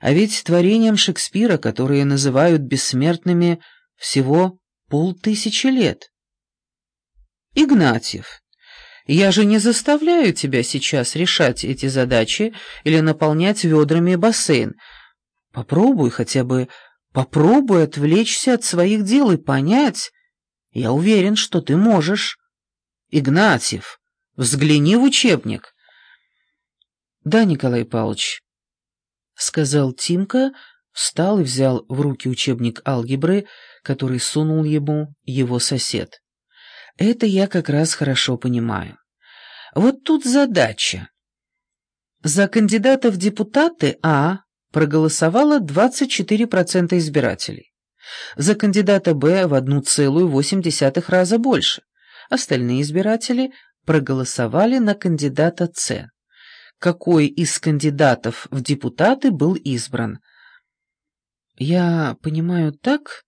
А ведь творением Шекспира, которые называют бессмертными, всего полтысячи лет. Игнатьев, я же не заставляю тебя сейчас решать эти задачи или наполнять ведрами бассейн. Попробуй хотя бы, попробуй отвлечься от своих дел и понять. Я уверен, что ты можешь. Игнатьев, взгляни в учебник. Да, Николай Павлович, — сказал Тимка, встал и взял в руки учебник алгебры, который сунул ему его сосед. Это я как раз хорошо понимаю. Вот тут задача. За кандидата в депутаты А проголосовало 24% избирателей. За кандидата Б в 1,8 раза больше. Остальные избиратели проголосовали на кандидата С. Какой из кандидатов в депутаты был избран? Я понимаю так,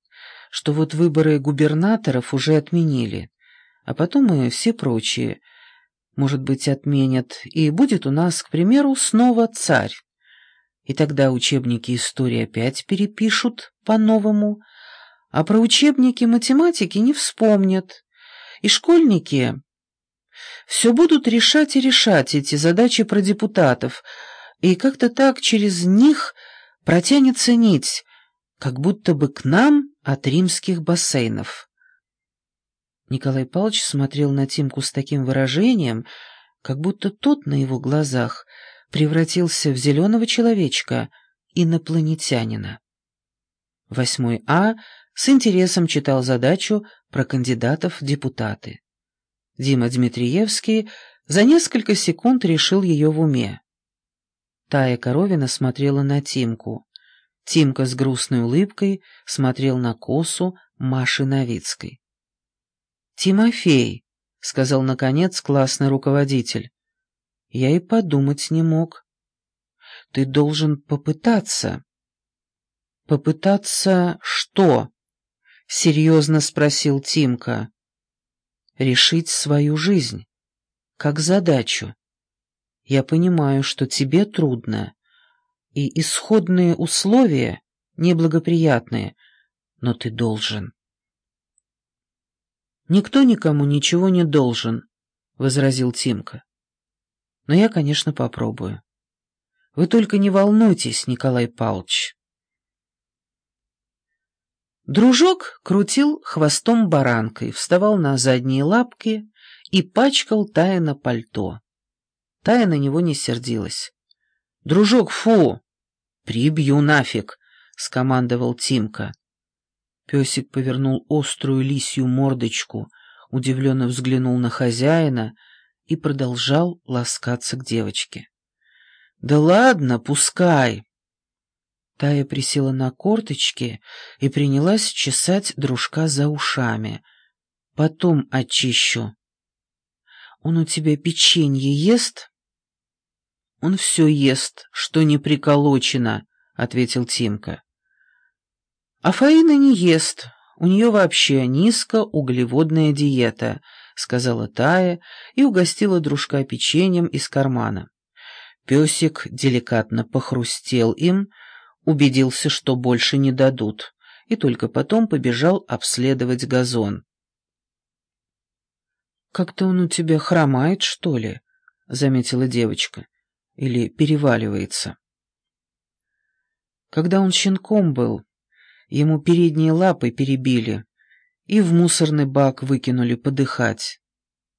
что вот выборы губернаторов уже отменили, а потом и все прочие – может быть, отменят, и будет у нас, к примеру, снова царь. И тогда учебники истории опять перепишут по-новому, а про учебники математики не вспомнят. И школьники все будут решать и решать эти задачи про депутатов, и как-то так через них протянется нить, как будто бы к нам от римских бассейнов. Николай Павлович смотрел на Тимку с таким выражением, как будто тот на его глазах превратился в зеленого человечка, инопланетянина. Восьмой А с интересом читал задачу про кандидатов в депутаты. Дима Дмитриевский за несколько секунд решил ее в уме. Тая Коровина смотрела на Тимку. Тимка с грустной улыбкой смотрел на косу Маши Новицкой. «Тимофей», — сказал, наконец, классный руководитель. Я и подумать не мог. «Ты должен попытаться». «Попытаться что?» — серьезно спросил Тимка. «Решить свою жизнь, как задачу. Я понимаю, что тебе трудно, и исходные условия неблагоприятные, но ты должен». «Никто никому ничего не должен», — возразил Тимка. «Но я, конечно, попробую. Вы только не волнуйтесь, Николай Павлович». Дружок крутил хвостом баранкой, вставал на задние лапки и пачкал Тая на пальто. Тая на него не сердилась. «Дружок, фу! Прибью нафиг!» — скомандовал Тимка. Песик повернул острую лисью мордочку, удивленно взглянул на хозяина и продолжал ласкаться к девочке. «Да ладно, пускай!» Тая присела на корточки и принялась чесать дружка за ушами. «Потом очищу». «Он у тебя печенье ест?» «Он все ест, что не приколочено», — ответил Тимка. А Фаина не ест, у нее вообще низкоуглеводная диета, сказала Тая и угостила дружка печеньем из кармана. Песик деликатно похрустел им, убедился, что больше не дадут, и только потом побежал обследовать газон. «Как-то он у тебя хромает, что ли?» — заметила девочка. «Или переваливается?» Когда он щенком был, Ему передние лапы перебили и в мусорный бак выкинули подыхать.